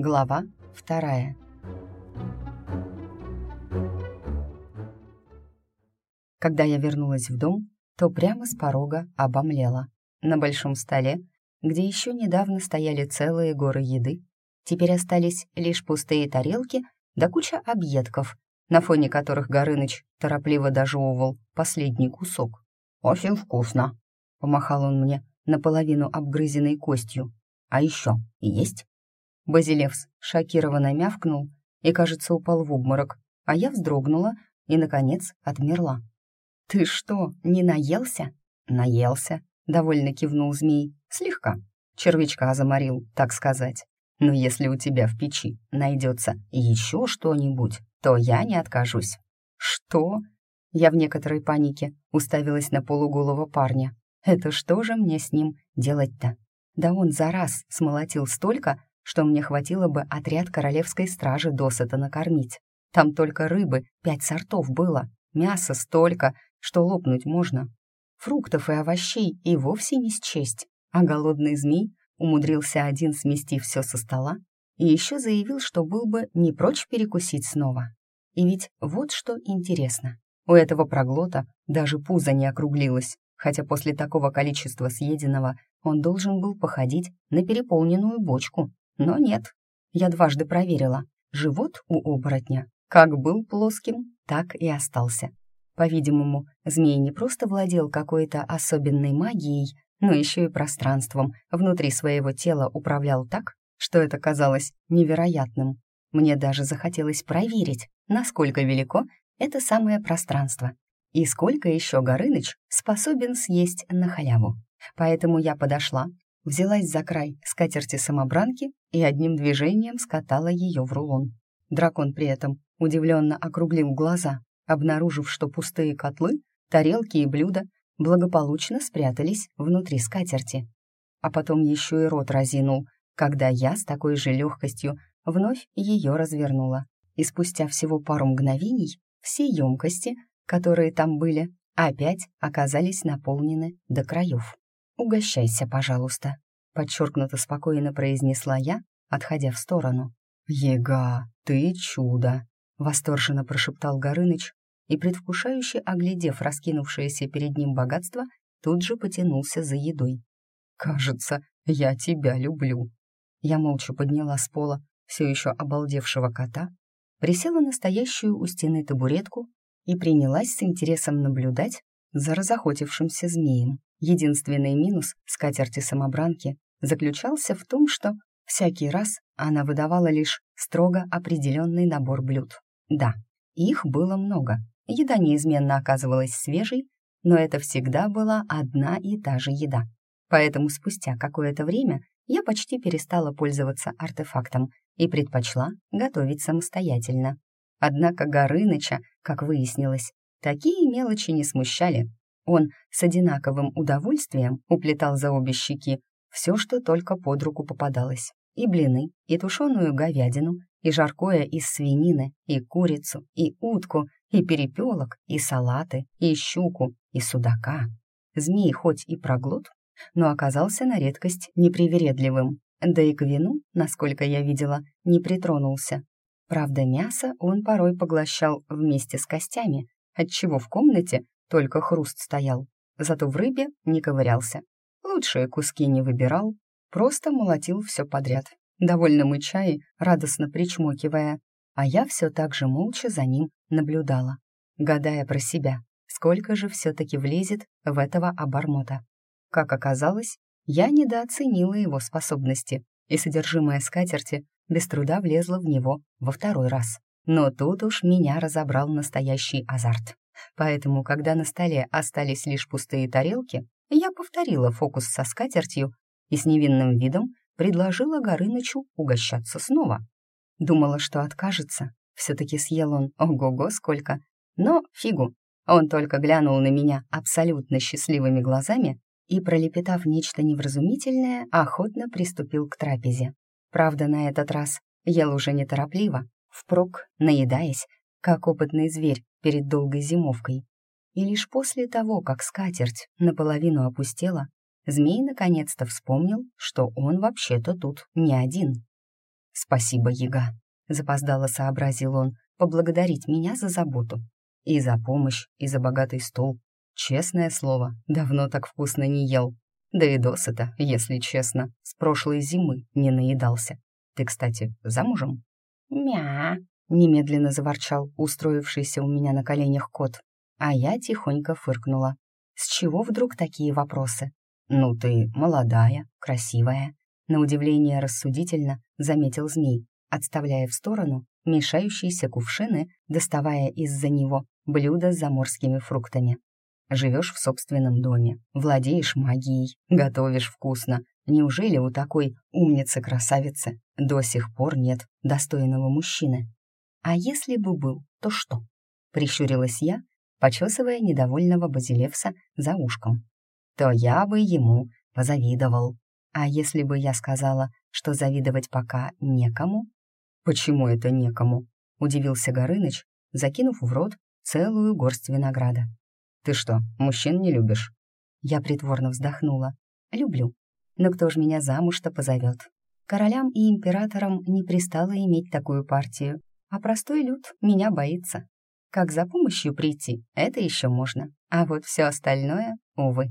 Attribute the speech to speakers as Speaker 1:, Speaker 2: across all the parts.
Speaker 1: Глава вторая. Когда я вернулась в дом, то прямо с порога обомлела. На большом столе, где еще недавно стояли целые горы еды, теперь остались лишь пустые тарелки да куча объедков, на фоне которых Горыныч торопливо дожевывал последний кусок. «Очень вкусно», — помахал он мне наполовину обгрызенной костью. «А еще есть?» Базилевс шокированно мявкнул и, кажется, упал в обморок, а я вздрогнула и, наконец, отмерла. «Ты что, не наелся?» «Наелся», — довольно кивнул змей. «Слегка. Червячка заморил, так сказать. Но если у тебя в печи найдется еще что-нибудь, то я не откажусь». «Что?» Я в некоторой панике уставилась на полуголого парня. «Это что же мне с ним делать-то?» Да он за раз смолотил столько, что мне хватило бы отряд королевской стражи досыта накормить. Там только рыбы пять сортов было, мяса столько, что лопнуть можно. Фруктов и овощей и вовсе не счесть. А голодный змей умудрился один смести все со стола и еще заявил, что был бы не прочь перекусить снова. И ведь вот что интересно. У этого проглота даже пузо не округлилось, хотя после такого количества съеденного он должен был походить на переполненную бочку. Но нет, я дважды проверила. Живот у оборотня как был плоским, так и остался. По-видимому, змей не просто владел какой-то особенной магией, но еще и пространством внутри своего тела управлял так, что это казалось невероятным. Мне даже захотелось проверить, насколько велико это самое пространство и сколько еще Горыныч способен съесть на халяву. Поэтому я подошла, взялась за край скатерти-самобранки и одним движением скатала ее в рулон. Дракон при этом удивленно округлил глаза, обнаружив, что пустые котлы, тарелки и блюда благополучно спрятались внутри скатерти. А потом еще и рот разинул, когда я с такой же легкостью вновь ее развернула. И спустя всего пару мгновений все емкости, которые там были, опять оказались наполнены до краев. «Угощайся, пожалуйста», — подчеркнуто спокойно произнесла я, отходя в сторону. «Ега, ты чудо!» — восторженно прошептал Горыныч и, предвкушающе оглядев раскинувшееся перед ним богатство, тут же потянулся за едой. «Кажется, я тебя люблю». Я молча подняла с пола все еще обалдевшего кота, присела на стоящую у стены табуретку и принялась с интересом наблюдать за разохотившимся змеем. Единственный минус скатерти-самобранки заключался в том, что всякий раз она выдавала лишь строго определенный набор блюд. Да, их было много. Еда неизменно оказывалась свежей, но это всегда была одна и та же еда. Поэтому спустя какое-то время я почти перестала пользоваться артефактом и предпочла готовить самостоятельно. Однако Горыныча, как выяснилось, такие мелочи не смущали. Он с одинаковым удовольствием уплетал за обе щеки все, что только под руку попадалось. И блины, и тушеную говядину, и жаркое из свинины, и курицу, и утку, и перепелок, и салаты, и щуку, и судака. Змей хоть и проглот, но оказался на редкость непривередливым, да и к вину, насколько я видела, не притронулся. Правда, мясо он порой поглощал вместе с костями, отчего в комнате только хруст стоял, зато в рыбе не ковырялся. Лучшие куски не выбирал, просто молотил все подряд довольно мыча и радостно причмокивая, а я все так же молча за ним наблюдала, гадая про себя, сколько же все-таки влезет в этого обормота. Как оказалось, я недооценила его способности, и содержимое скатерти без труда влезло в него во второй раз. Но тут уж меня разобрал настоящий азарт. Поэтому, когда на столе остались лишь пустые тарелки, я повторила фокус со скатертью и с невинным видом предложила Горынычу угощаться снова. Думала, что откажется. Все-таки съел он ого-го сколько. Но фигу. Он только глянул на меня абсолютно счастливыми глазами и, пролепетав нечто невразумительное, охотно приступил к трапезе. Правда, на этот раз ел уже неторопливо, впрок, наедаясь, как опытный зверь перед долгой зимовкой. И лишь после того, как скатерть наполовину опустела, Змей наконец-то вспомнил, что он вообще-то тут не один. спасибо, яга», — запоздало сообразил он, поблагодарить меня за заботу. И за помощь, и за богатый стол. Честное слово, давно так вкусно не ел. Да и досыта, если честно, с прошлой зимы не наедался. Ты, кстати, замужем?
Speaker 2: «Мя!»
Speaker 1: — немедленно заворчал устроившийся у меня на коленях кот. А я тихонько фыркнула. С чего вдруг такие вопросы? «Ну ты молодая, красивая», — на удивление рассудительно заметил змей, отставляя в сторону мешающиеся кувшины, доставая из-за него блюдо с заморскими фруктами. Живешь в собственном доме, владеешь магией, готовишь вкусно. Неужели у такой умницы-красавицы до сих пор нет достойного мужчины? А если бы был, то что? Прищурилась я, почесывая недовольного Базилевса за ушком. То я бы ему позавидовал. А если бы я сказала, что завидовать пока некому? Почему это некому? Удивился Горыныч, закинув в рот целую горсть винограда. «Ты что, мужчин не любишь?» Я притворно вздохнула. «Люблю. Но кто ж меня замуж-то позовет? Королям и императорам не пристало иметь такую партию, а простой люд меня боится. Как за помощью прийти, это еще можно, а вот все остальное, увы».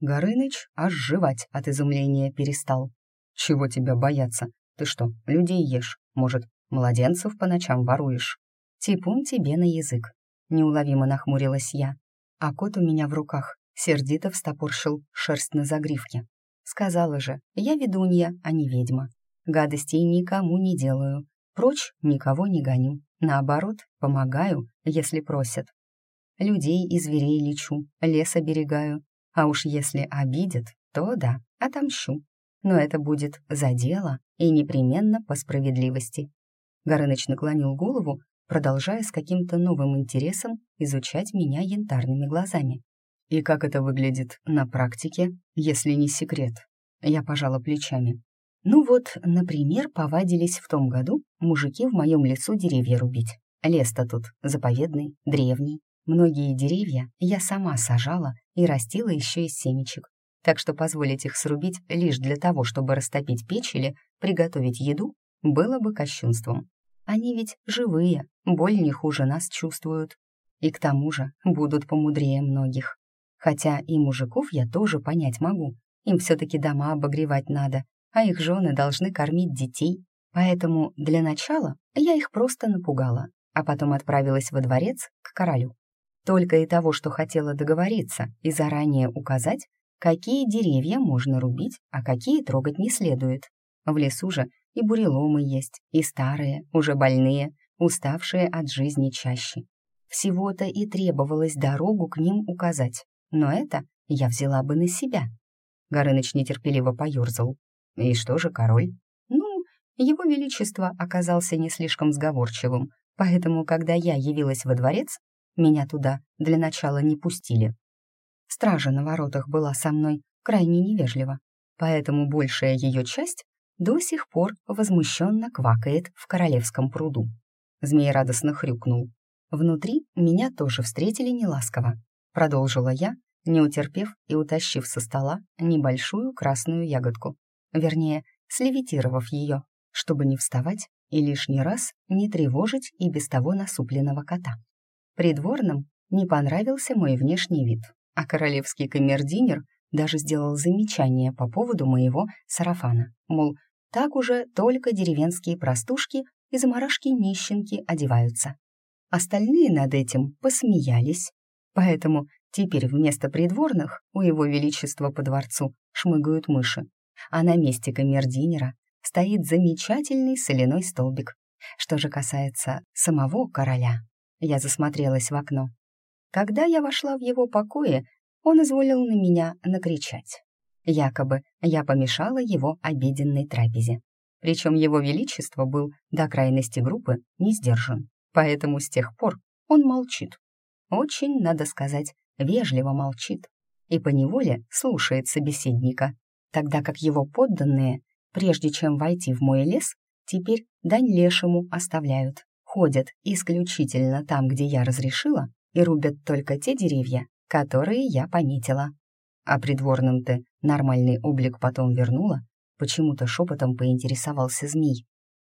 Speaker 1: Горыныч аж жевать от изумления перестал. «Чего тебя бояться? Ты что, людей ешь? Может, младенцев по ночам воруешь?» «Типун тебе на язык», — неуловимо нахмурилась я а кот у меня в руках сердито встопорщил шерсть на загривке. Сказала же, я ведунья, а не ведьма. Гадостей никому не делаю, прочь никого не гоню. Наоборот, помогаю, если просят. Людей и зверей лечу, лес оберегаю. А уж если обидят, то да, отомщу. Но это будет за дело и непременно по справедливости. Горыныч наклонил голову продолжая с каким-то новым интересом изучать меня янтарными глазами. «И как это выглядит на практике, если не секрет?» Я пожала плечами. «Ну вот, например, повадились в том году мужики в моем лесу деревья рубить. Лес-то тут заповедный, древний. Многие деревья я сама сажала и растила еще из семечек. Так что позволить их срубить лишь для того, чтобы растопить печь или приготовить еду, было бы кощунством. Они ведь живые, боль не хуже нас чувствуют. И к тому же будут помудрее многих. Хотя и мужиков я тоже понять могу. Им все-таки дома обогревать надо, а их жены должны кормить детей. Поэтому для начала я их просто напугала, а потом отправилась во дворец к королю. Только и того, что хотела договориться и заранее указать, какие деревья можно рубить, а какие трогать не следует. В лесу же и буреломы есть, и старые, уже больные, уставшие от жизни чаще. Всего-то и требовалось дорогу к ним указать, но это я взяла бы на себя. Горыныч нетерпеливо поюрзал. И что же король? Ну, его величество оказался не слишком сговорчивым, поэтому, когда я явилась во дворец, меня туда для начала не пустили. Стража на воротах была со мной крайне невежлива, поэтому большая ее часть до сих пор возмущенно квакает в королевском пруду. Змей радостно хрюкнул. Внутри меня тоже встретили неласково. Продолжила я, не утерпев и утащив со стола небольшую красную ягодку. Вернее, слевитировав ее, чтобы не вставать и лишний раз не тревожить и без того насупленного кота. Придворным не понравился мой внешний вид, а королевский камердинер даже сделал замечание по поводу моего сарафана. Мол, так уже только деревенские простушки и заморашки-нищенки одеваются. Остальные над этим посмеялись. Поэтому теперь вместо придворных у его величества по дворцу шмыгают мыши, а на месте камердинера стоит замечательный соляной столбик. Что же касается самого короля, я засмотрелась в окно. Когда я вошла в его покои, он изволил на меня накричать. Якобы я помешала его обеденной трапезе. Причем его величество был до крайности группы не сдержан, поэтому с тех пор он молчит. Очень, надо сказать, вежливо молчит и поневоле слушает собеседника, тогда как его подданные, прежде чем войти в мой лес, теперь дань лешему оставляют, ходят исключительно там, где я разрешила, и рубят только те деревья, которые я пометила. А придворным ты нормальный облик потом вернула? Почему-то шепотом поинтересовался змей.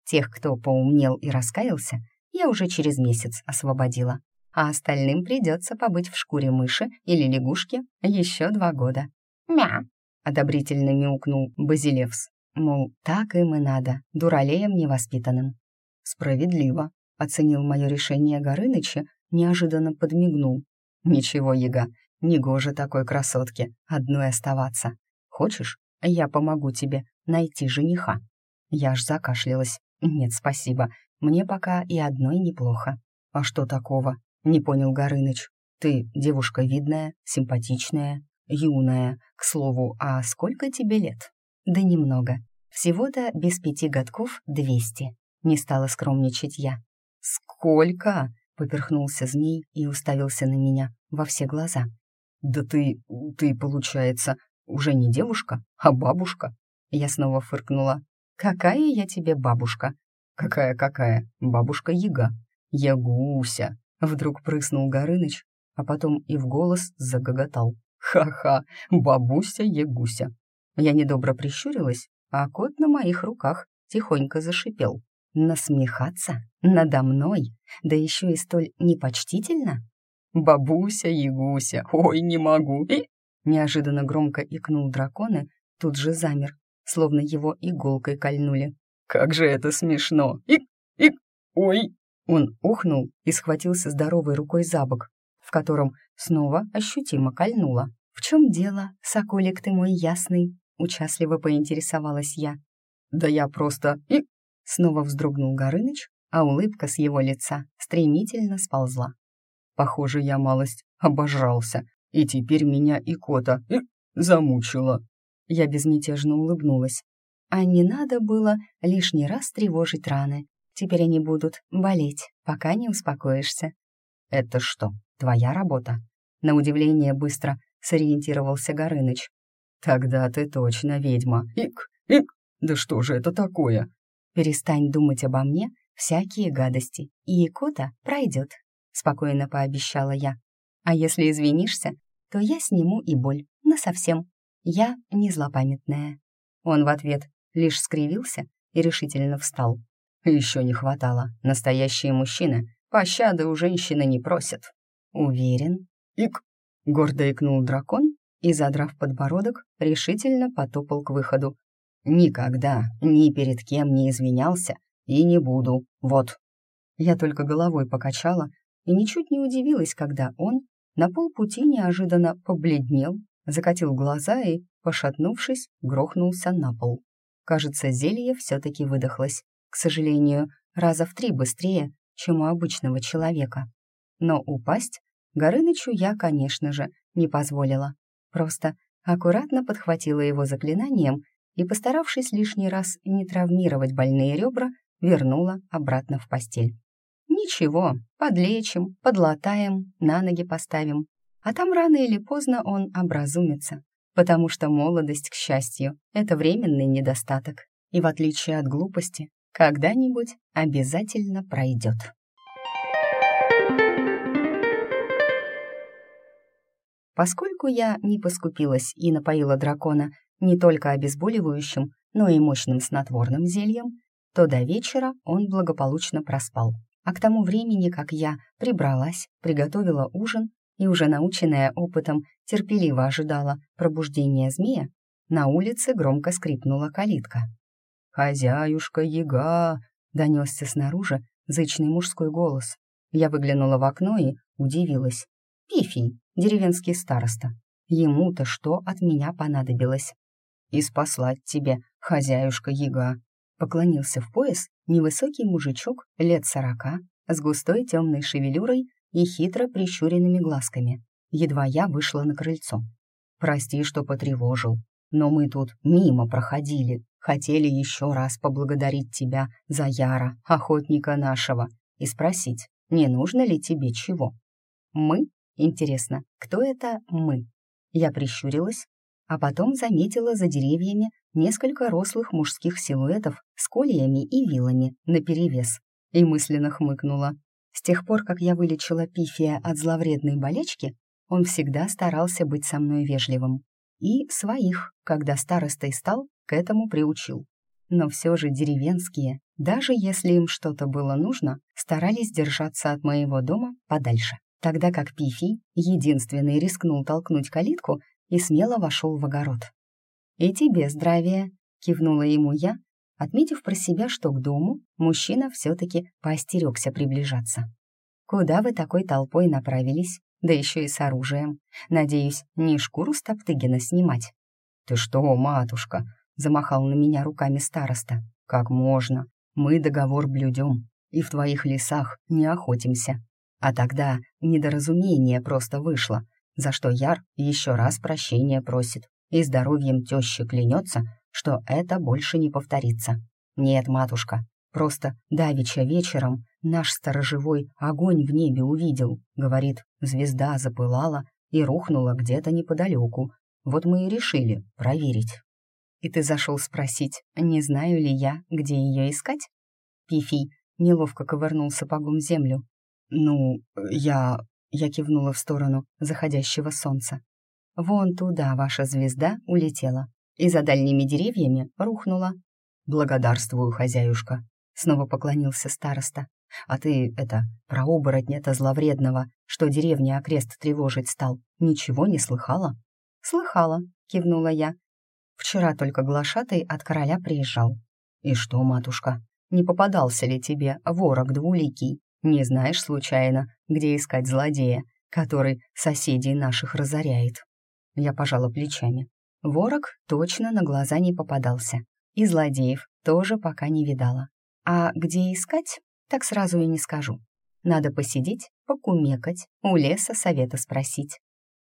Speaker 1: Тех, кто поумнел и раскаялся, я уже через месяц освободила, а остальным придется побыть в шкуре мыши или лягушки еще два года. «Мя!» — одобрительно мяукнул Базилевс. Мол, так им и надо, дуралеям невоспитанным. «Справедливо», — оценил мое решение Горыныча, неожиданно подмигнул. «Ничего, яга, негоже такой красотке одной оставаться. Хочешь, я помогу тебе найти жениха?» Я аж закашлялась. «Нет, спасибо, мне пока и одной неплохо». «А что такого?» — не понял Горыныч. «Ты девушка видная, симпатичная, юная. К слову, а сколько тебе лет?» «Да немного. Всего-то без пяти годков двести. Не стала скромничать я. «Сколько?» — поперхнулся змей и уставился на меня во все глаза. «Да ты... ты, получается, уже не девушка, а бабушка?» Я снова фыркнула. «Какая я тебе бабушка?» «Какая-какая? Бабушка Яга». «Ягуся!» — вдруг прыснул Горыныч, а потом и в голос загоготал. «Ха-ха! Бабуся Ягуся!» Я недобро прищурилась, а кот на моих руках тихонько зашипел. Насмехаться? Надо мной? Да еще и столь непочтительно? «Бабуся, Ягуся, ой, не могу!» и... Неожиданно громко икнул дракон и тут же замер, словно его иголкой кольнули. «Как же это смешно! Ик! Ик! Ой!» Он ухнул и схватился здоровой рукой за бок, в котором снова ощутимо кольнуло. «В чем дело, соколик ты мой ясный?» Участливо поинтересовалась я. «Да я просто...» и Снова вздрогнул Горыныч, а улыбка с его лица стремительно сползла. «Похоже, я малость обожрался, и теперь меня и кота и замучила». Я безмятежно улыбнулась. А не надо было лишний раз тревожить раны. Теперь они будут болеть, пока не успокоишься. «Это что, твоя работа?» На удивление быстро сориентировался Горыныч. «Тогда ты точно ведьма. Ик, ик, да что же это такое?» «Перестань думать обо мне всякие гадости, и икота пройдет», — спокойно пообещала я. «А если извинишься, то я сниму и боль, насовсем. Я не злопамятная». Он в ответ лишь скривился и решительно встал. «Еще не хватало. Настоящие мужчины пощады у женщины не просят». «Уверен?» «Ик!» — гордо икнул дракон и, задрав подбородок, решительно потопал к выходу. «Никогда ни перед кем не извинялся и не буду, вот». Я только головой покачала и ничуть не удивилась, когда он на полпути неожиданно побледнел, закатил глаза и, пошатнувшись, грохнулся на пол. Кажется, зелье все-таки выдохлось, к сожалению, раза в три быстрее, чем у обычного человека. Но упасть Горынычу я, конечно же, не позволила. Просто аккуратно подхватила его заклинанием и, постаравшись лишний раз не травмировать больные ребра, вернула обратно в постель. «Ничего, подлечим, подлатаем, на ноги поставим. А там рано или поздно он образумится, потому что молодость, к счастью, это временный недостаток, и в отличие от глупости, когда-нибудь обязательно пройдет». Поскольку я не поскупилась и напоила дракона не только обезболивающим, но и мощным снотворным зельем, то до вечера он благополучно проспал. А к тому времени, как я прибралась, приготовила ужин и уже наученная опытом терпеливо ожидала пробуждения змея, на улице громко скрипнула калитка. «Хозяюшка Яга!» — донесся снаружи зычный мужской голос. Я выглянула в окно и удивилась. Пифий, деревенский староста. Ему-то что от меня понадобилось? И спаслать тебе, хозяюшка Яга. Поклонился в пояс невысокий мужичок лет сорока с густой темной шевелюрой и хитро прищуренными глазками. Едва я вышла на крыльцо. «Прости, что потревожил, но мы тут мимо проходили, хотели еще раз поблагодарить тебя за Яра, охотника нашего, и спросить, не нужно ли тебе чего?» «Мы?» Интересно, кто это «мы»? Я прищурилась, а потом заметила за деревьями несколько рослых мужских силуэтов с кольями и вилами наперевес и мысленно хмыкнула. С тех пор, как я вылечила Пифия от зловредной болечки, он всегда старался быть со мной вежливым. И своих, когда старостой стал, к этому приучил. но все же деревенские, даже если им что-то было нужно, старались держаться от моего дома подальше. Тогда как Пифи, единственный, рискнул толкнуть калитку и смело вошел в огород. «И тебе здравия!» — кивнула ему я, отметив про себя, что к дому мужчина все-таки поостерегся приближаться. «Куда вы такой толпой направились? Да еще и с оружием. Надеюсь, не шкуру Стоптыгина снимать?» «Ты что, матушка?» — замахал на меня руками староста. «Как можно? Мы договор блюдем и в твоих лесах не охотимся». А тогда недоразумение просто вышло, за что Яр еще раз прощения просит и здоровьем тещи клянется, что это больше не повторится. Нет, матушка, просто давеча вечером наш сторожевой огонь в небе увидел, говорит, звезда запылала и рухнула где-то неподалеку. Вот мы и решили проверить. И ты зашел спросить, не знаю ли я, где ее искать? Пифий неловко ковырнул сапогом землю. «Ну, я...» — я кивнула в сторону заходящего солнца. «Вон туда ваша звезда улетела и за дальними деревьями рухнула. «Благодарствую, хозяюшка», — снова поклонился староста. «А ты, это, про оборотня-то зловредного, что деревня окрест тревожить стал, ничего не слыхала?» «Слыхала», — кивнула я. «Вчера только глашатый от короля приезжал». «И что, матушка, не попадался ли тебе ворог двуликий? Не знаешь, случайно, где искать злодея, который соседей наших разоряет?» Я пожала плечами. Ворог точно на глаза не попадался. И злодеев тоже пока не видала. А где искать, так сразу и не скажу. Надо посидеть, покумекать, у леса совета спросить.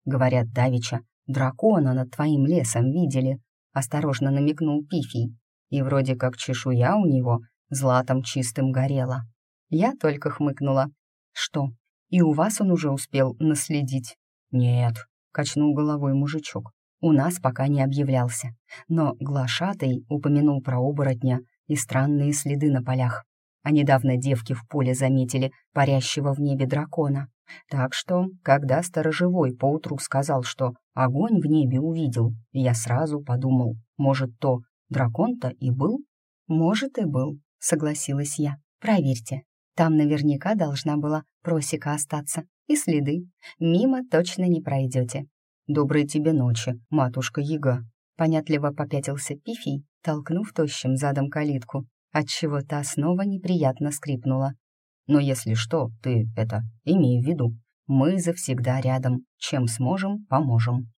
Speaker 1: Говорят, Давича, дракона над твоим лесом видели, осторожно намекнул Пифий. И вроде как чешуя у него златом чистым горела. Я только хмыкнула. Что, и у вас он уже успел наследить? Нет, качнул головой мужичок у нас пока не объявлялся, но глашатый упомянул про оборотня и странные следы на полях. А недавно девки в поле заметили парящего в небе дракона. Так что, когда сторожевой поутру сказал, что огонь в небе увидел, я сразу подумал, может, то дракон-то и был? Может, и был, согласилась я. Проверьте, там наверняка должна была просека остаться, и следы. Мимо точно не пройдете. «Доброй тебе ночи, матушка Яга», — понятливо попятился Пифий, толкнув тощим задом калитку, отчего та снова неприятно скрипнула. «Но если что, ты это, имей в виду, мы завсегда рядом, чем сможем, поможем».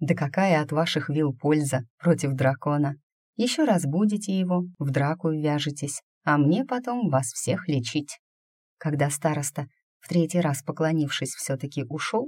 Speaker 1: «Да какая от ваших вил польза против дракона? Еще раз будете его, в драку вяжетесь, а мне потом вас всех лечить». Когда староста, в третий раз поклонившись, все-таки ушел,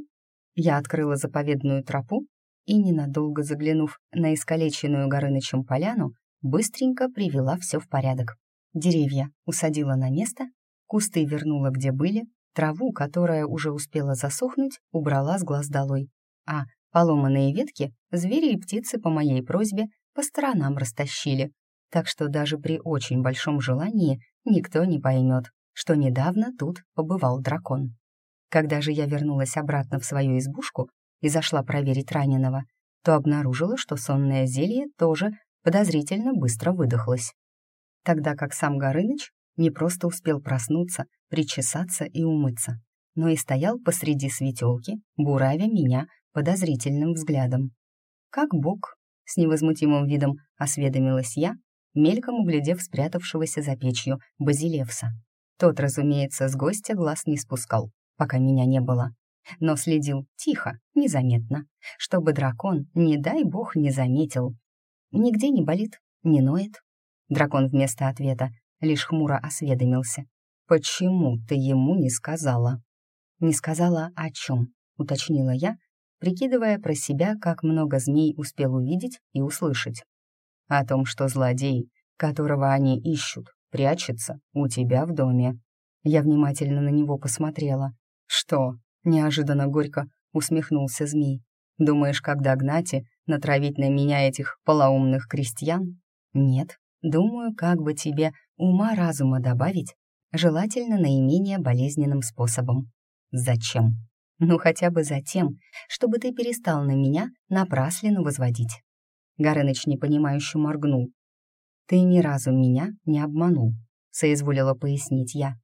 Speaker 1: я открыла заповедную тропу и, ненадолго заглянув на искалеченную Горынычем поляну, быстренько привела все в порядок. Деревья усадила на место, кусты вернула где были, траву, которая уже успела засохнуть, убрала с глаз долой. А поломанные ветки звери и птицы по моей просьбе по сторонам растащили, так что даже при очень большом желании никто не поймет, что недавно тут побывал дракон. Когда же я вернулась обратно в свою избушку и зашла проверить раненого, то обнаружила, что сонное зелье тоже подозрительно быстро выдохлось. Тогда как сам Горыныч не просто успел проснуться, причесаться и умыться, но и стоял посреди светелки, буравя меня подозрительным взглядом. «Как бог?» — с невозмутимым видом осведомилась я, мельком углядев спрятавшегося за печью Базилевса. Тот, разумеется, с гостя глаз не спускал, пока меня не было, но следил тихо, незаметно, чтобы дракон, не дай бог, не заметил. Нигде не болит, не ноет. Дракон вместо ответа лишь хмуро осведомился. «Почему ты ему не сказала?» «Не сказала о чем?» — уточнила я, прикидывая про себя, как много змей успел увидеть и услышать. «О том, что злодей, которого они ищут, прячется у тебя в доме». Я внимательно на него посмотрела. «Что?» — неожиданно горько усмехнулся змей. «Думаешь, когда гнать и натравить на меня этих полоумных крестьян?» «Нет, думаю, как бы тебе ума-разума добавить, желательно наименее болезненным способом». «Зачем?» «Ну, хотя бы за тем, чтобы ты перестал на меня напраслину возводить». Горыныч непонимающе моргнул. ты ни разу меня не обманул», — соизволила пояснить я.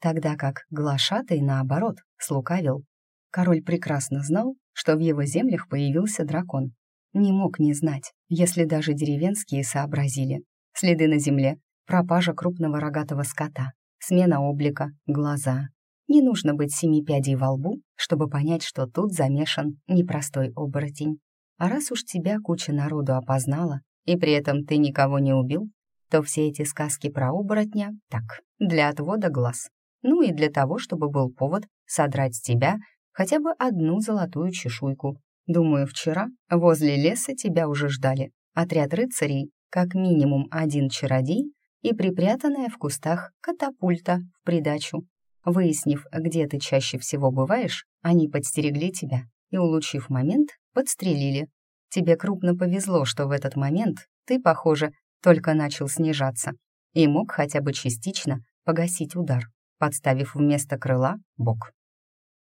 Speaker 1: Тогда как глашатый, наоборот, слукавил. Король прекрасно знал, что в его землях появился дракон. Не мог не знать, если даже деревенские сообразили. Следы на земле, пропажа крупного рогатого скота, смена облика, глаза. Не нужно быть семи пядей во лбу, чтобы понять, что тут замешан непростой оборотень. А раз уж тебя куча народу опознала, и при этом ты никого не убил, то все эти сказки про оборотня — так, для отвода глаз. Ну и для того, чтобы был повод содрать с тебя хотя бы одну золотую чешуйку. Думаю, вчера возле леса тебя уже ждали. Отряд рыцарей, как минимум один чародей и припрятанная в кустах катапульта в придачу. Выяснив, где ты чаще всего бываешь, они подстерегли тебя и, улучив момент, подстрелили. Тебе крупно повезло, что в этот момент ты, похоже, только начал снижаться и мог хотя бы частично погасить удар, подставив вместо крыла бок.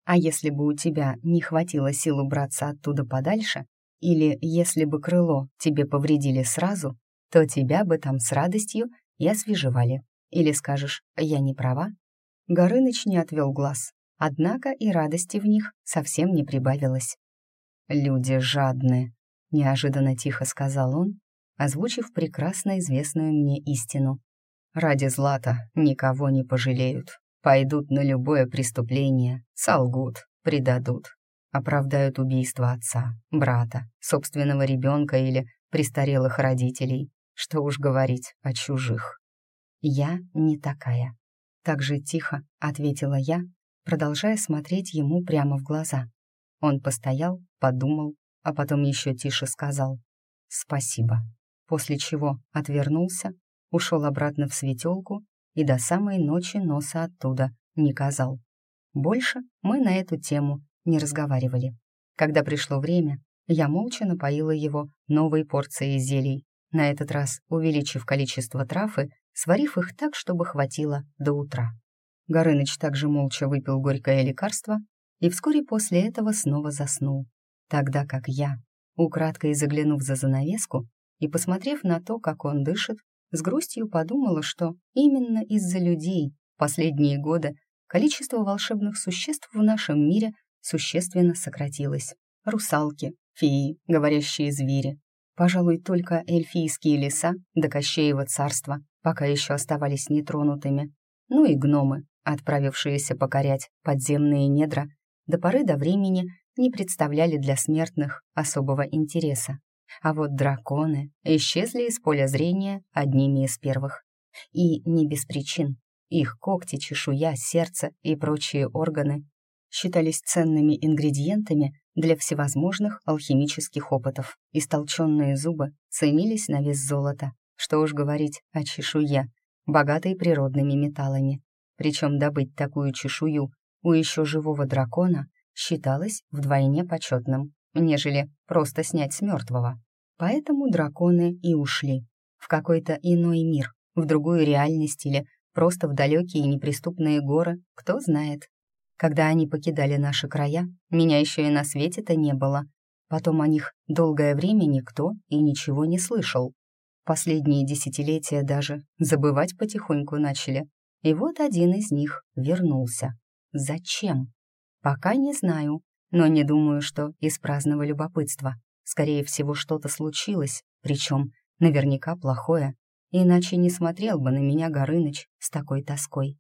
Speaker 1: А если бы у тебя не хватило сил убраться оттуда подальше, или если бы крыло тебе повредили сразу, то тебя бы там с радостью и освежевали. Или скажешь «я не права?» Горыныч не отвел глаз, однако и радости в них совсем не прибавилось. «Люди жадные», — неожиданно тихо сказал он, озвучив прекрасно известную мне истину. «Ради злата никого не пожалеют, пойдут на любое преступление, солгут, предадут, оправдают убийство отца, брата, собственного ребенка или престарелых родителей, что уж говорить о чужих. Я не такая. Так же тихо ответила я, продолжая смотреть ему прямо в глаза. Он постоял, подумал, а потом еще тише сказал «Спасибо», после чего отвернулся, ушел обратно в светелку и до самой ночи носа оттуда не казал. Больше мы на эту тему не разговаривали. Когда пришло время, я молча напоила его новой порцией зелий, на этот раз увеличив количество трав и сварив их так, чтобы хватило до утра. Горыныч также молча выпил горькое лекарство и вскоре после этого снова заснул, тогда как я, украдкой заглянув за занавеску и посмотрев на то, как он дышит, с грустью подумала, что именно из-за людей последние годы количество волшебных существ в нашем мире существенно сократилось. Русалки, феи, говорящие звери. Пожалуй, только эльфийские леса до Кощеева царства пока еще оставались нетронутыми. Ну и гномы, отправившиеся покорять подземные недра, до поры до времени не представляли для смертных особого интереса. А вот драконы исчезли из поля зрения одними из первых. И не без причин. Их когти, чешуя, сердце и прочие органы считались ценными ингредиентами для всевозможных алхимических опытов. Истолченные зубы ценились на вес золота. Что уж говорить о чешуе, богатой природными металлами. Причем добыть такую чешую у еще живого дракона считалось вдвойне почетным, нежели просто снять с мертвого. Поэтому драконы и ушли в какой-то иной мир, в другую реальность или просто в далекие неприступные горы, кто знает. Когда они покидали наши края, меня еще и на свете-то не было. Потом о них долгое время никто и ничего не слышал. Последние десятилетия даже забывать потихоньку начали. И вот один из них вернулся. Зачем? Пока не знаю, но не думаю, что из праздного любопытства. Скорее всего, что-то случилось, причем наверняка плохое, иначе не смотрел бы на меня Горыныч с такой тоской.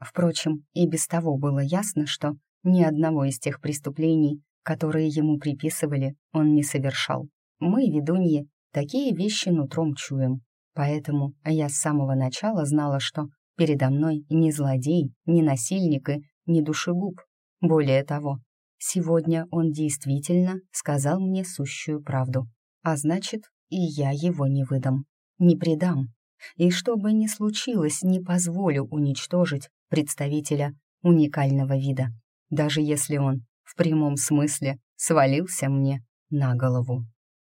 Speaker 1: Впрочем, и без того было ясно, что ни одного из тех преступлений, которые ему приписывали, он не совершал. Мы, ведуньи, такие вещи нутром чуем. Поэтому я с самого начала знала, что передо мной ни злодей, ни насильник и ни душегуб. Более того, сегодня он действительно сказал мне сущую правду. А значит, и я его не выдам, не предам. И что бы ни случилось, не позволю уничтожить представителя уникального вида, даже если он в прямом смысле свалился мне на голову.